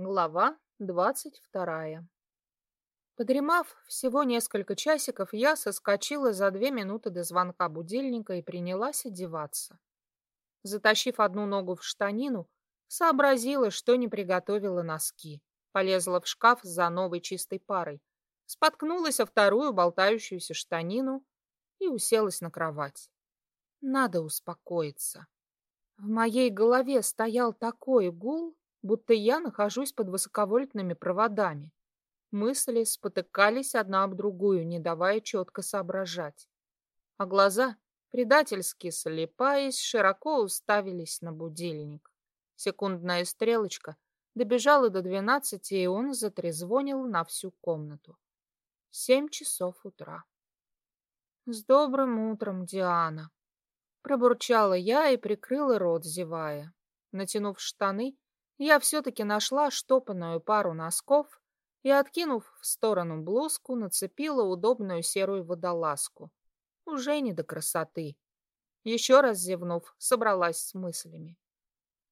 Глава двадцать вторая Подремав всего несколько часиков, я соскочила за две минуты до звонка будильника и принялась одеваться. Затащив одну ногу в штанину, сообразила, что не приготовила носки. Полезла в шкаф за новой чистой парой, споткнулась о вторую болтающуюся штанину и уселась на кровать. Надо успокоиться. В моей голове стоял такой гул, будто я нахожусь под высоковольтными проводами. Мысли спотыкались одна об другую, не давая четко соображать. А глаза, предательски слепаясь, широко уставились на будильник. Секундная стрелочка добежала до двенадцати, и он затрезвонил на всю комнату. Семь часов утра. «С добрым утром, Диана!» Пробурчала я и прикрыла рот, зевая. Натянув штаны, я все-таки нашла штопанную пару носков и, откинув в сторону блузку, нацепила удобную серую водолазку. Уже не до красоты. Еще раз зевнув, собралась с мыслями.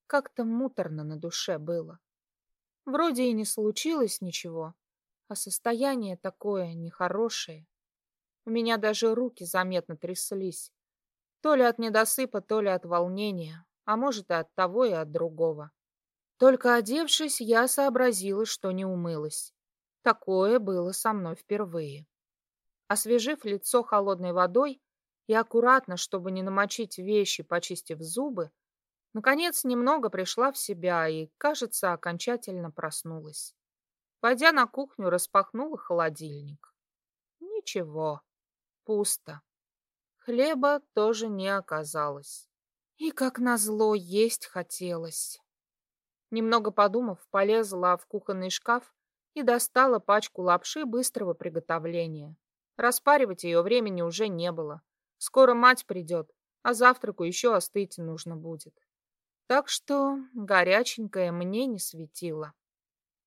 Как-то муторно на душе было. Вроде и не случилось ничего, а состояние такое нехорошее. У меня даже руки заметно тряслись. То ли от недосыпа, то ли от волнения, а может и от того, и от другого. Только одевшись, я сообразила, что не умылась. Такое было со мной впервые. Освежив лицо холодной водой и аккуратно, чтобы не намочить вещи, почистив зубы, наконец немного пришла в себя и, кажется, окончательно проснулась. Пойдя на кухню, распахнула холодильник. Ничего, пусто. Хлеба тоже не оказалось. И, как назло, есть хотелось. Немного подумав, полезла в кухонный шкаф и достала пачку лапши быстрого приготовления. Распаривать ее времени уже не было. Скоро мать придет, а завтраку еще остыть нужно будет. Так что горяченькое мне не светило.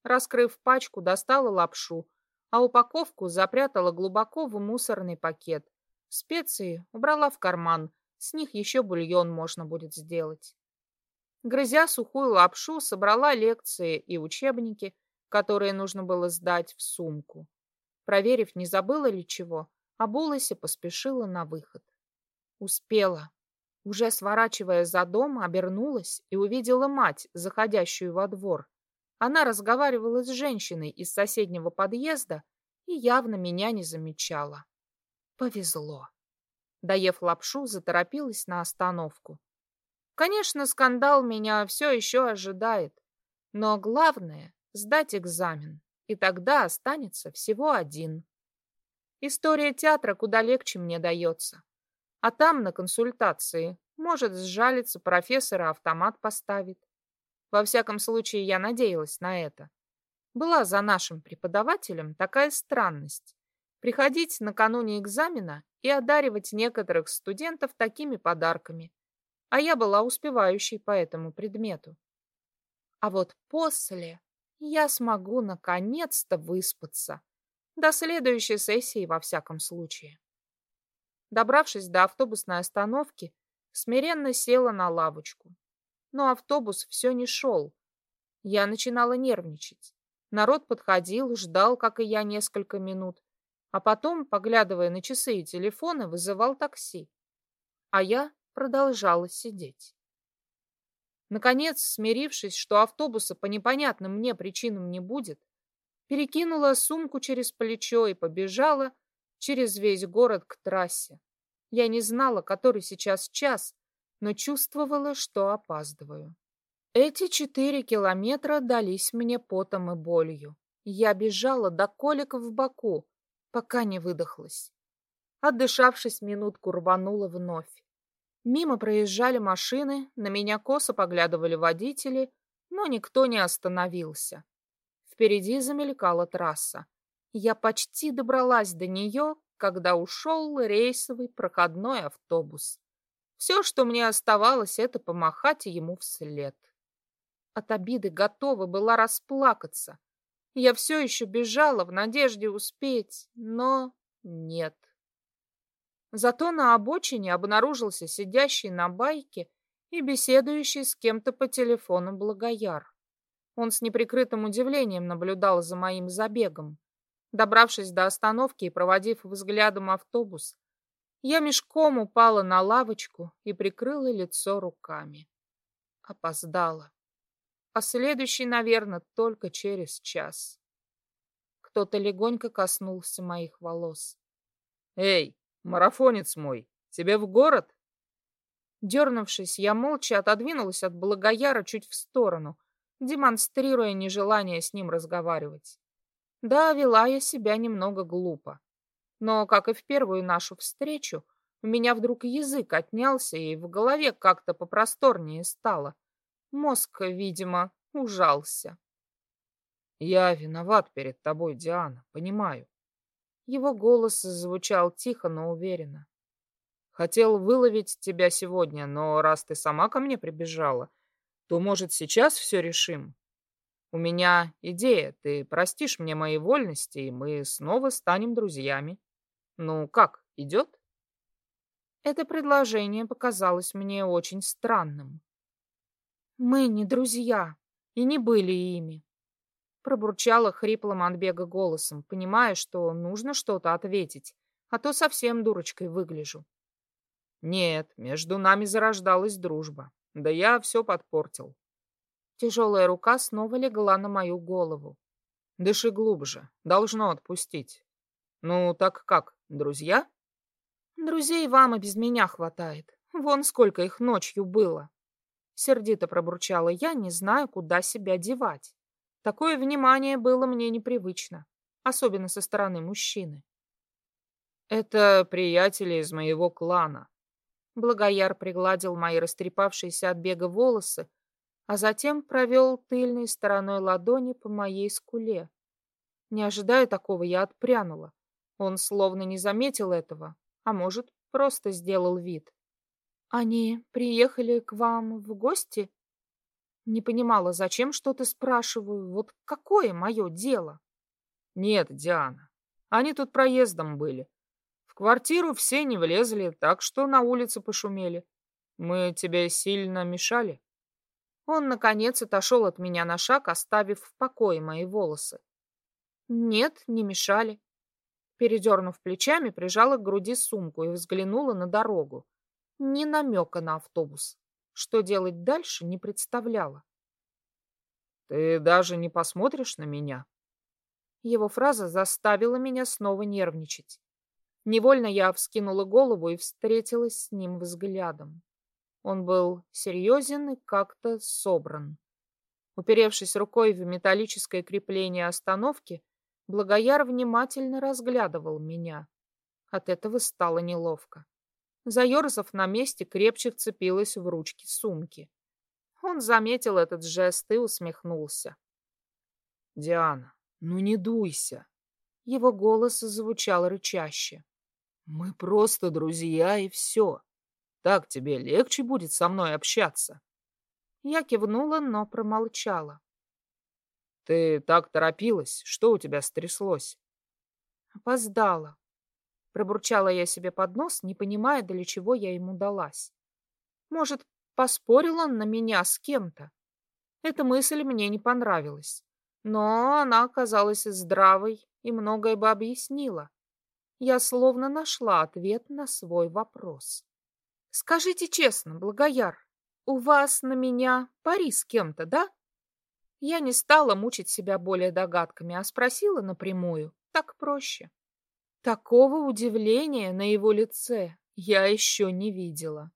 Раскрыв пачку, достала лапшу, а упаковку запрятала глубоко в мусорный пакет. Специи убрала в карман, с них еще бульон можно будет сделать. Грызя сухую лапшу, собрала лекции и учебники, которые нужно было сдать в сумку. Проверив, не забыла ли чего, обулась и поспешила на выход. Успела. Уже сворачивая за дом, обернулась и увидела мать, заходящую во двор. Она разговаривала с женщиной из соседнего подъезда и явно меня не замечала. Повезло. Доев лапшу, заторопилась на остановку. Конечно, скандал меня все еще ожидает, но главное — сдать экзамен, и тогда останется всего один. История театра куда легче мне дается. А там на консультации может сжалиться профессор автомат поставит. Во всяком случае, я надеялась на это. Была за нашим преподавателем такая странность. Приходить накануне экзамена и одаривать некоторых студентов такими подарками, а я была успевающей по этому предмету. А вот после я смогу наконец-то выспаться. До следующей сессии во всяком случае. Добравшись до автобусной остановки, смиренно села на лавочку. Но автобус все не шел. Я начинала нервничать. Народ подходил, ждал, как и я, несколько минут, а потом, поглядывая на часы и телефоны, вызывал такси. А я продолжала сидеть. Наконец, смирившись, что автобуса по непонятным мне причинам не будет, перекинула сумку через плечо и побежала через весь город к трассе. Я не знала, который сейчас час, но чувствовала, что опаздываю. Эти четыре километра дались мне потом и болью. Я бежала до колика в боку, пока не выдохлась. Отдышавшись минутку, рванула вновь. Мимо проезжали машины, на меня косо поглядывали водители, но никто не остановился. Впереди замелькала трасса. Я почти добралась до нее, когда ушел рейсовый проходной автобус. Все, что мне оставалось, это помахать ему вслед. От обиды готова была расплакаться. Я все еще бежала в надежде успеть, но нет. Зато на обочине обнаружился сидящий на байке и беседующий с кем-то по телефону Благояр. Он с неприкрытым удивлением наблюдал за моим забегом. Добравшись до остановки и проводив взглядом автобус, я мешком упала на лавочку и прикрыла лицо руками. Опоздала. А следующий, наверное, только через час. Кто-то легонько коснулся моих волос. «Эй, марафонец мой, тебе в город?» Дернувшись, я молча отодвинулась от Благояра чуть в сторону, демонстрируя нежелание с ним разговаривать. Да, вела я себя немного глупо. Но, как и в первую нашу встречу, у меня вдруг язык отнялся, и в голове как-то попросторнее стало. Мозг, видимо, ужался. «Я виноват перед тобой, Диана, понимаю». Его голос звучал тихо, но уверенно. «Хотел выловить тебя сегодня, но раз ты сама ко мне прибежала, то, может, сейчас все решим? У меня идея, ты простишь мне мои вольности, и мы снова станем друзьями. Ну, как, идет?» Это предложение показалось мне очень странным. «Мы не друзья и не были ими», — пробурчала хриплым от бега голосом, понимая, что нужно что-то ответить, а то совсем дурочкой выгляжу. «Нет, между нами зарождалась дружба. Да я все подпортил». Тяжелая рука снова легла на мою голову. «Дыши глубже. Должно отпустить. Ну, так как, друзья?» «Друзей вам и без меня хватает. Вон сколько их ночью было». Сердито пробурчала я, не знаю, куда себя девать. Такое внимание было мне непривычно, особенно со стороны мужчины. «Это приятели из моего клана». Благояр пригладил мои растрепавшиеся от бега волосы, а затем провел тыльной стороной ладони по моей скуле. Не ожидая такого, я отпрянула. Он словно не заметил этого, а может, просто сделал вид. Они приехали к вам в гости? Не понимала, зачем что-то спрашиваю. Вот какое мое дело? Нет, Диана, они тут проездом были. В квартиру все не влезли, так что на улице пошумели. Мы тебе сильно мешали? Он, наконец, отошел от меня на шаг, оставив в покое мои волосы. Нет, не мешали. Передернув плечами, прижала к груди сумку и взглянула на дорогу. Ни намека на автобус. Что делать дальше, не представляла. «Ты даже не посмотришь на меня?» Его фраза заставила меня снова нервничать. Невольно я вскинула голову и встретилась с ним взглядом. Он был серьезен и как-то собран. Уперевшись рукой в металлическое крепление остановки, Благояр внимательно разглядывал меня. От этого стало неловко. Заерзав на месте, крепче вцепилась в ручки сумки. Он заметил этот жест и усмехнулся. «Диана, ну не дуйся!» Его голос звучал рычаще. «Мы просто друзья и все. Так тебе легче будет со мной общаться». Я кивнула, но промолчала. «Ты так торопилась? Что у тебя стряслось?» «Опоздала. Пробурчала я себе под нос, не понимая, для чего я ему далась. Может, поспорил он на меня с кем-то? Эта мысль мне не понравилась. Но она оказалась здравой и многое бы объяснила. Я словно нашла ответ на свой вопрос. «Скажите честно, Благояр, у вас на меня пари с кем-то, да?» Я не стала мучить себя более догадками, а спросила напрямую. Так проще. Такого удивления на его лице я еще не видела.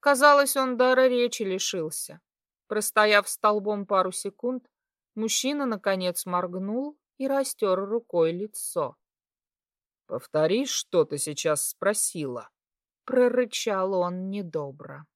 Казалось, он дара речи лишился. Простояв столбом пару секунд, мужчина, наконец, моргнул и растер рукой лицо. «Повтори, что ты сейчас спросила?» Прорычал он недобро.